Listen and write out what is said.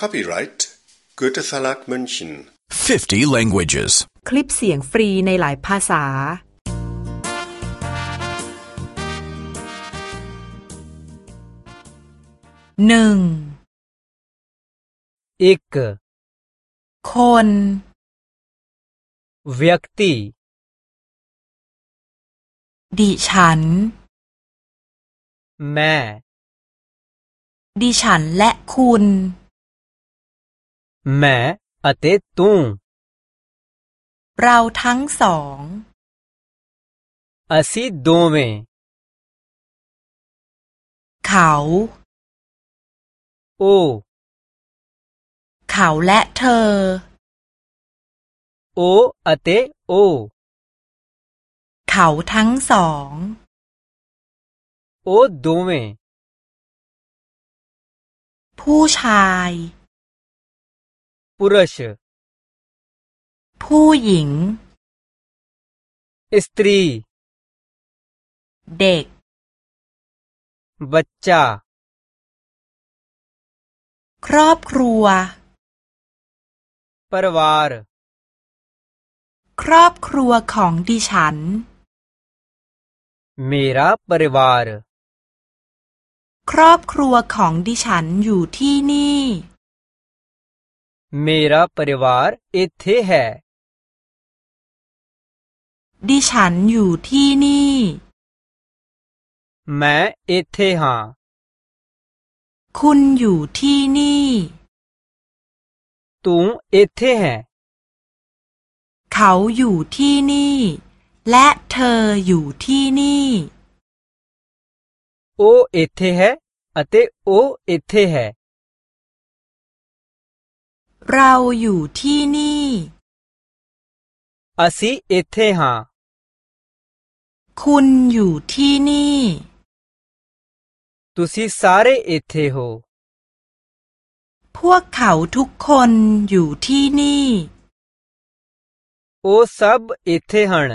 Copyright Goethe Verlag München 50 languages. คลิปเสียงฟรีในหลายภาษา หนึ่ง एक คน व्यक्ति ดิฉัน मैं ดิฉันและคุณ मैं ਅਤੇ तू เราทั้งสอง ਅਸੀਂ ਦੋਵੇਂ เขา ਉਹ เขาและเธอ ਉਹ ਅਤੇ ਉਹ เขาทั้งสอง ਉਹ ਦੋਵੇਂ ผู้ชาย पुरुष ผู้หญิงสตรีเด็ก बच्चा ครอบครัว परिवार ครอบครัวของดิฉัน मेरा परिवार ครอบครัวของดิฉันอยู่ที่นี่ मेरा परिवार इत्थे है। ดิฉันอยู่ที่นี่ मैं इत्थे हाँ। คุณอยู่ที่นี่ तू इत्थे है। เขาอยู่ที่นี่ และเธออยู่ที่นี่ ओ इत्थे है अते ओ इत्थे है। เราอยู่ที่นี่อาซีเอเทฮาคุณอยู่ที่นี่ตุซีสาเรเอเทโฮพวกเขาทุกคนอยู่ที่นี่โอซับเอเทฮาน